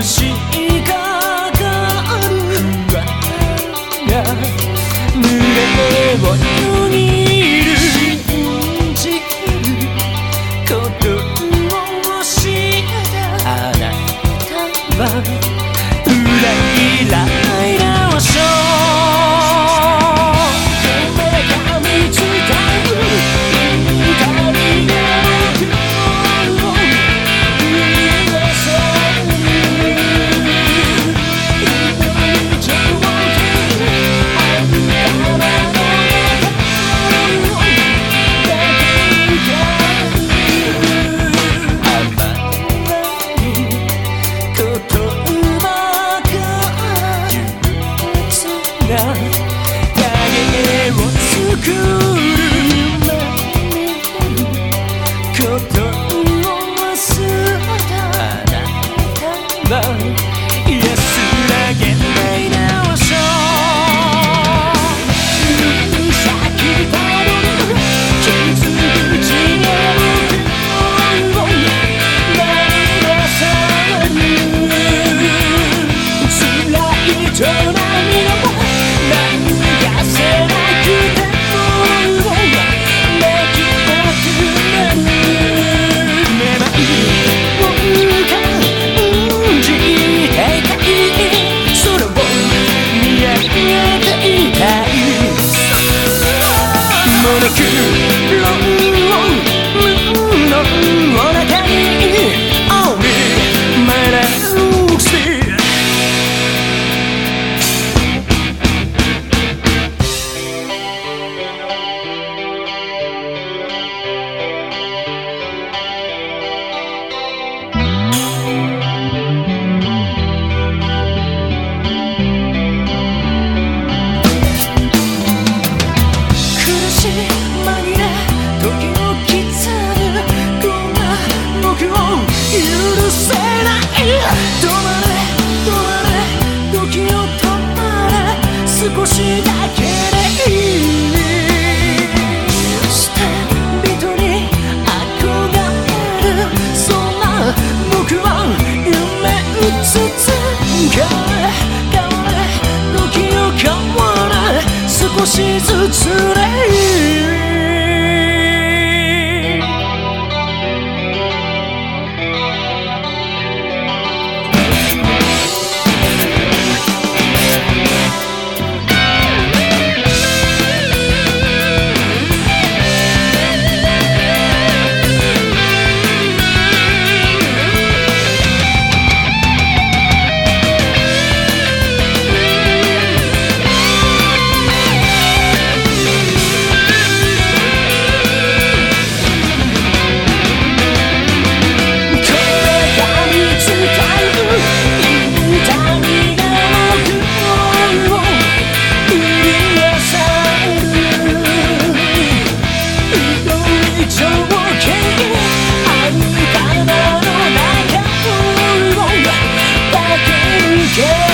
星がかるわ胸を握る信じることをったあなたは裏らな許せない止まれ止まれ時を止まれ少しだけでいい捨て人に憧れるそんな僕は夢うつつ変われ変われ時を変われ少しずつ Yeah!